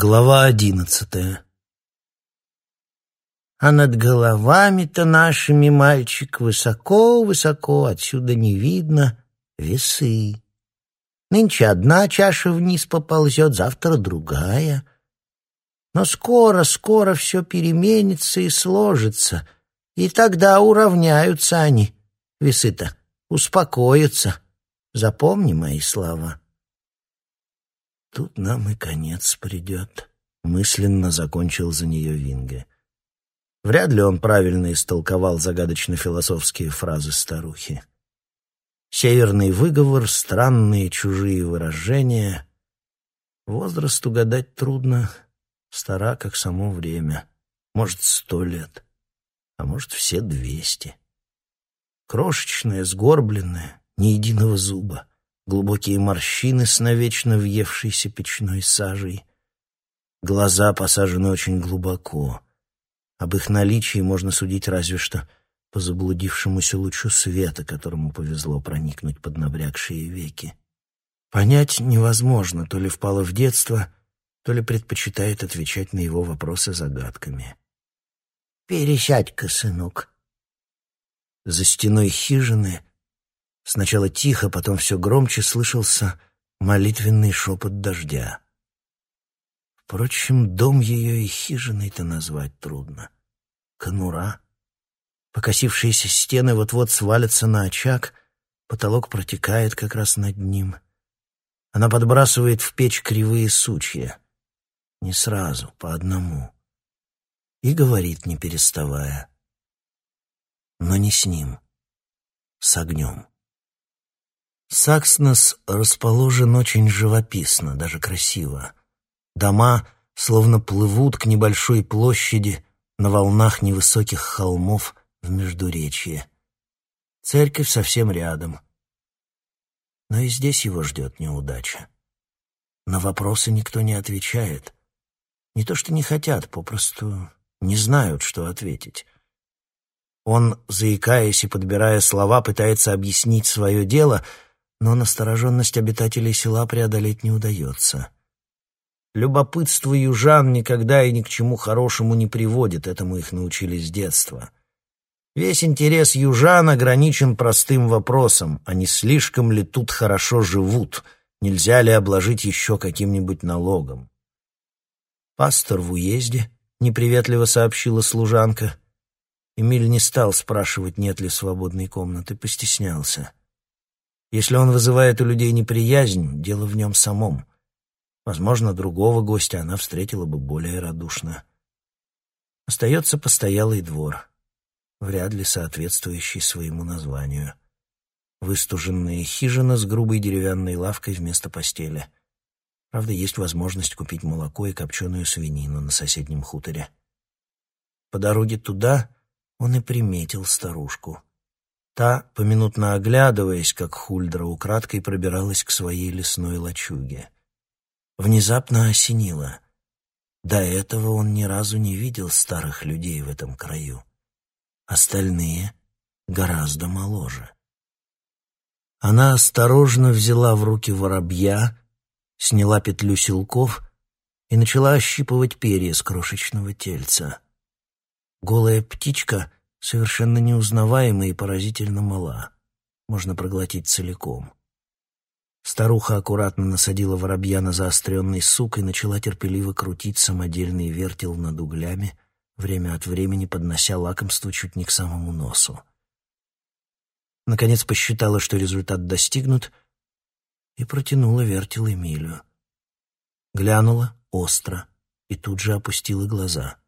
Глава одиннадцатая А над головами-то нашими, мальчик, высоко-высоко, отсюда не видно весы. Нынче одна чаша вниз поползет, завтра другая. Но скоро-скоро все переменится и сложится, и тогда уравняются они, весы-то, успокоятся. Запомни мои слова. Тут нам и конец придет, мысленно закончил за нее Винге. Вряд ли он правильно истолковал загадочно-философские фразы старухи. Северный выговор, странные чужие выражения. Возраст угадать трудно, стара, как само время. Может, сто лет, а может, все двести. Крошечная, сгорбленная, ни единого зуба, глубокие морщины с навечно въевшейся печной сажей. Глаза посажены очень глубоко. Об их наличии можно судить разве что по заблудившемуся лучу света, которому повезло проникнуть под набрякшие веки. Понять невозможно, то ли впало в детство, то ли предпочитает отвечать на его вопросы загадками. «Пересядь-ка, сынок». За стеной хижины сначала тихо, потом все громче слышался молитвенный шепот дождя. Впрочем, дом ее и хижиной-то назвать трудно. Конура — Покосившиеся стены вот-вот свалятся на очаг, потолок протекает как раз над ним. Она подбрасывает в печь кривые сучья. Не сразу, по одному. И говорит, не переставая. Но не с ним, с огнем. Сакснес расположен очень живописно, даже красиво. Дома словно плывут к небольшой площади на волнах невысоких холмов в Междуречье. Церковь совсем рядом. Но и здесь его ждет неудача. На вопросы никто не отвечает. Не то что не хотят, попросту не знают, что ответить. Он, заикаясь и подбирая слова, пытается объяснить свое дело, но настороженность обитателей села преодолеть не удается. Любопытство южан никогда и ни к чему хорошему не приводит, этому их научили с детства. Весь интерес южан ограничен простым вопросом, а не слишком ли тут хорошо живут, нельзя ли обложить еще каким-нибудь налогом. «Пастор в уезде», — неприветливо сообщила служанка. Эмиль не стал спрашивать, нет ли свободной комнаты, постеснялся. Если он вызывает у людей неприязнь, дело в нем самом. Возможно, другого гостя она встретила бы более радушно. Остается постоялый двор вряд ли соответствующий своему названию. Выстуженная хижина с грубой деревянной лавкой вместо постели. Правда, есть возможность купить молоко и копченую свинину на соседнем хуторе. По дороге туда он и приметил старушку. Та, поминутно оглядываясь, как Хульдра украдкой пробиралась к своей лесной лачуге. Внезапно осенило. До этого он ни разу не видел старых людей в этом краю остальные гораздо моложе. Она осторожно взяла в руки воробья, сняла петлю силков и начала ощипывать перья с крошечного тельца. Голая птичка совершенно неузнаваема и поразительно мала. Можно проглотить целиком. Старуха аккуратно насадила воробья на заостренный сук и начала терпеливо крутить самодельный вертел над углями, время от времени поднося лакомство чуть не к самому носу. Наконец посчитала, что результат достигнут, и протянула вертел Эмилию. Глянула остро и тут же опустила глаза.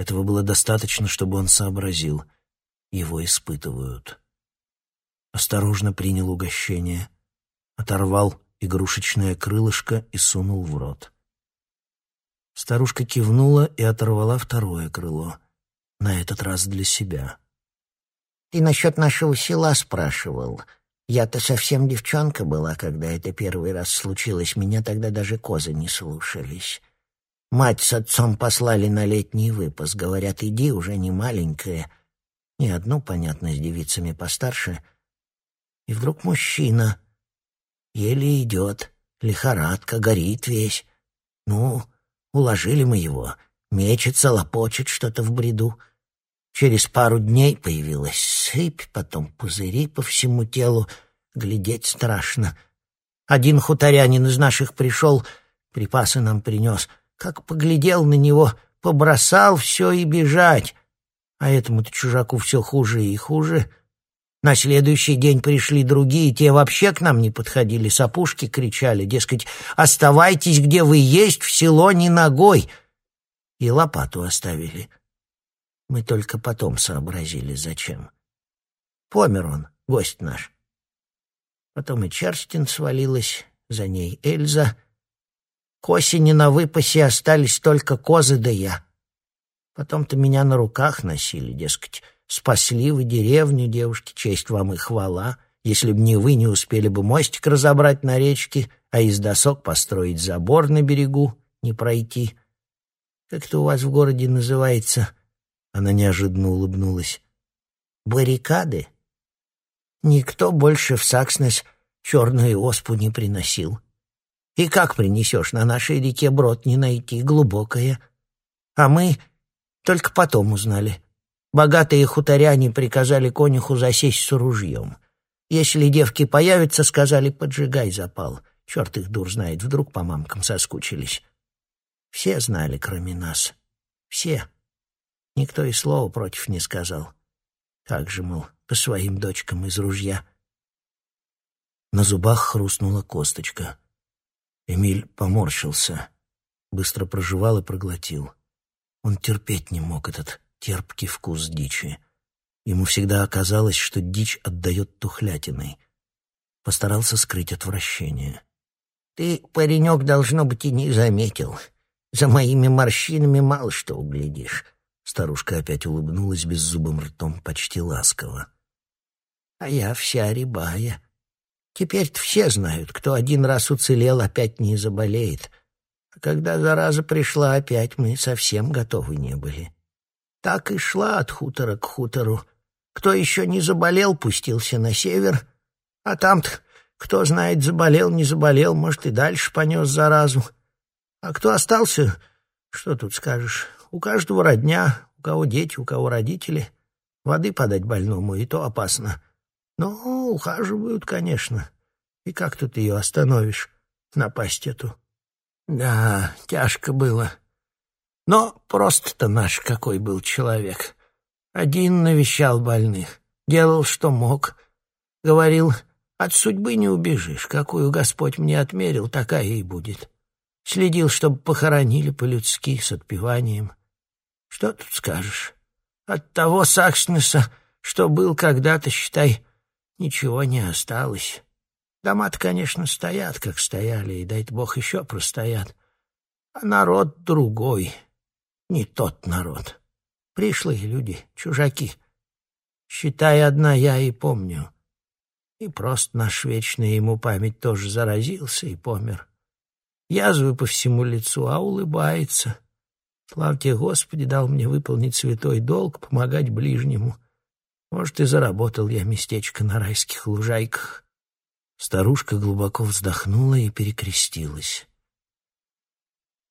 Этого было достаточно, чтобы он сообразил. Его испытывают. Осторожно принял угощение, оторвал игрушечное крылышко и сунул в рот. Старушка кивнула и оторвала второе крыло, на этот раз для себя. «Ты насчет нашего села спрашивал. Я-то совсем девчонка была, когда это первый раз случилось. Меня тогда даже козы не слушались. Мать с отцом послали на летний выпас. Говорят, иди, уже не маленькая. Не одну, понятно, с девицами постарше. И вдруг мужчина. Еле идет, лихорадка, горит весь. Ну, Уложили мы его. Мечется, лопочет что-то в бреду. Через пару дней появилась сыпь, потом пузыри по всему телу. Глядеть страшно. Один хуторянин из наших пришел, припасы нам принес. Как поглядел на него, побросал все и бежать. А этому-то чужаку все хуже и хуже. На следующий день пришли другие, те вообще к нам не подходили, с кричали, дескать, «Оставайтесь, где вы есть, в село не ногой!» И лопату оставили. Мы только потом сообразили, зачем. Помер он, гость наш. Потом и Черстин свалилась, за ней Эльза. К осени на выпасе остались только козы да я. Потом-то меня на руках носили, дескать, спасли вы деревню, девушки, честь вам и хвала. Если б не вы, не успели бы мостик разобрать на речке, а из досок построить забор на берегу, не пройти. Как это у вас в городе называется? Она неожиданно улыбнулась. Баррикады? Никто больше в Сакснес черную оспу не приносил. И как принесешь, на нашей реке брод не найти, глубокая. А мы только потом узнали. Богатые хуторяне приказали конюху засесть с ружьем. Если девки появятся, сказали, поджигай запал. Черт их дур знает, вдруг по мамкам соскучились. Все знали, кроме нас. Все. Никто и слова против не сказал. Как же, мол, по своим дочкам из ружья. На зубах хрустнула косточка. Эмиль поморщился, быстро прожевал и проглотил. Он терпеть не мог этот терпкий вкус дичи. Ему всегда оказалось, что дичь отдает тухлятиной. Постарался скрыть отвращение. «Ты, паренек, должно быть, и не заметил. За моими морщинами мало что углядишь». Старушка опять улыбнулась беззубым ртом почти ласково а я вся рябая. Теперь-то все знают, кто один раз уцелел, опять не заболеет. А когда зараза пришла опять, мы совсем готовы не были. Так и шла от хутора к хутору. Кто еще не заболел, пустился на север, а там-то, кто знает, заболел, не заболел, может, и дальше понес заразу. А кто остался, что тут скажешь, у каждого родня, у кого дети, у кого родители. Воды подать больному, и то опасно. Ну, ухаживают, конечно. И как тут ее остановишь, напасть эту? Да, тяжко было. Но просто-то наш какой был человек. Один навещал больных, делал, что мог. Говорил, от судьбы не убежишь, какую Господь мне отмерил, такая и будет. Следил, чтобы похоронили по-людски, с отпеванием. Что тут скажешь? От того Сакснеса, что был когда-то, считай, ничего не осталось. Дома-то, конечно, стоят, как стояли, и, дай бог, еще простоят. А народ другой, не тот народ. Пришлые люди, чужаки. Считай, одна я и помню. И просто наш вечный ему память тоже заразился и помер. Язвы по всему лицу, а улыбается. Славьте Господи, дал мне выполнить святой долг, помогать ближнему — может, и заработал я местечко на райских лужайках. Старушка глубоко вздохнула и перекрестилась.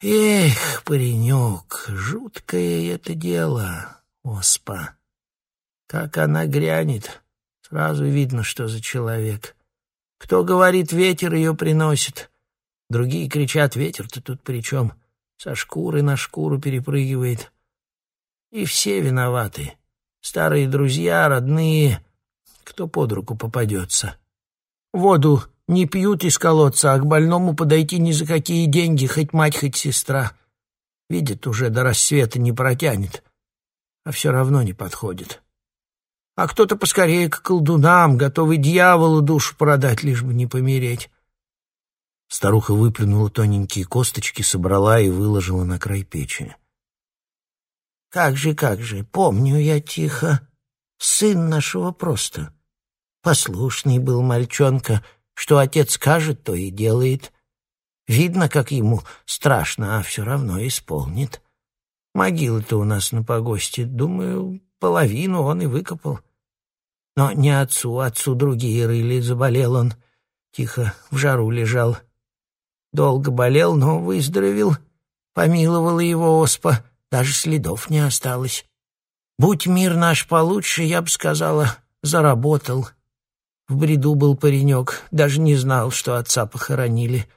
Эх, паренек, жуткое это дело, оспа. Как она грянет, сразу видно, что за человек. Кто говорит, ветер ее приносит. Другие кричат, ветер-то тут при чем? Со шкуры на шкуру перепрыгивает. И все виноваты. Старые друзья, родные, кто под руку попадется. Воду не пьют из колодца, а к больному подойти ни за какие деньги, хоть мать, хоть сестра. Видит, уже до рассвета не протянет, а все равно не подходит. А кто-то поскорее к колдунам, готовый дьяволу душу продать, лишь бы не помереть. Старуха выплюнула тоненькие косточки, собрала и выложила на край печи. Как же, как же, помню я тихо. Сын нашего просто. Послушный был мальчонка, что отец скажет, то и делает. Видно, как ему страшно, а все равно исполнит. Могилы-то у нас на погосте, думаю, половину он и выкопал. Но не отцу, отцу другие рыли, заболел он. Тихо в жару лежал. Долго болел, но выздоровел. Помиловала его оспа, даже следов не осталось. Будь мир наш получше, я бы сказала, заработал. В бреду был паренек, даже не знал, что отца похоронили.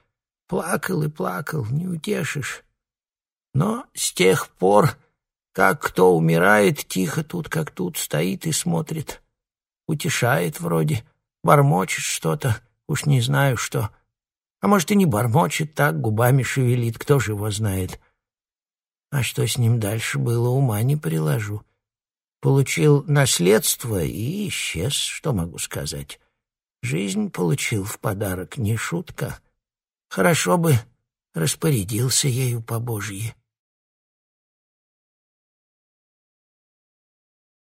Плакал и плакал, не утешишь. Но с тех пор, как кто умирает, тихо тут, как тут, стоит и смотрит. Утешает вроде, бормочет что-то, уж не знаю что. А может, и не бормочет, так губами шевелит, кто же его знает. А что с ним дальше было, ума не приложу. Получил наследство и исчез, что могу сказать. Жизнь получил в подарок, не шутка. Хорошо бы распорядился ею по Божьей.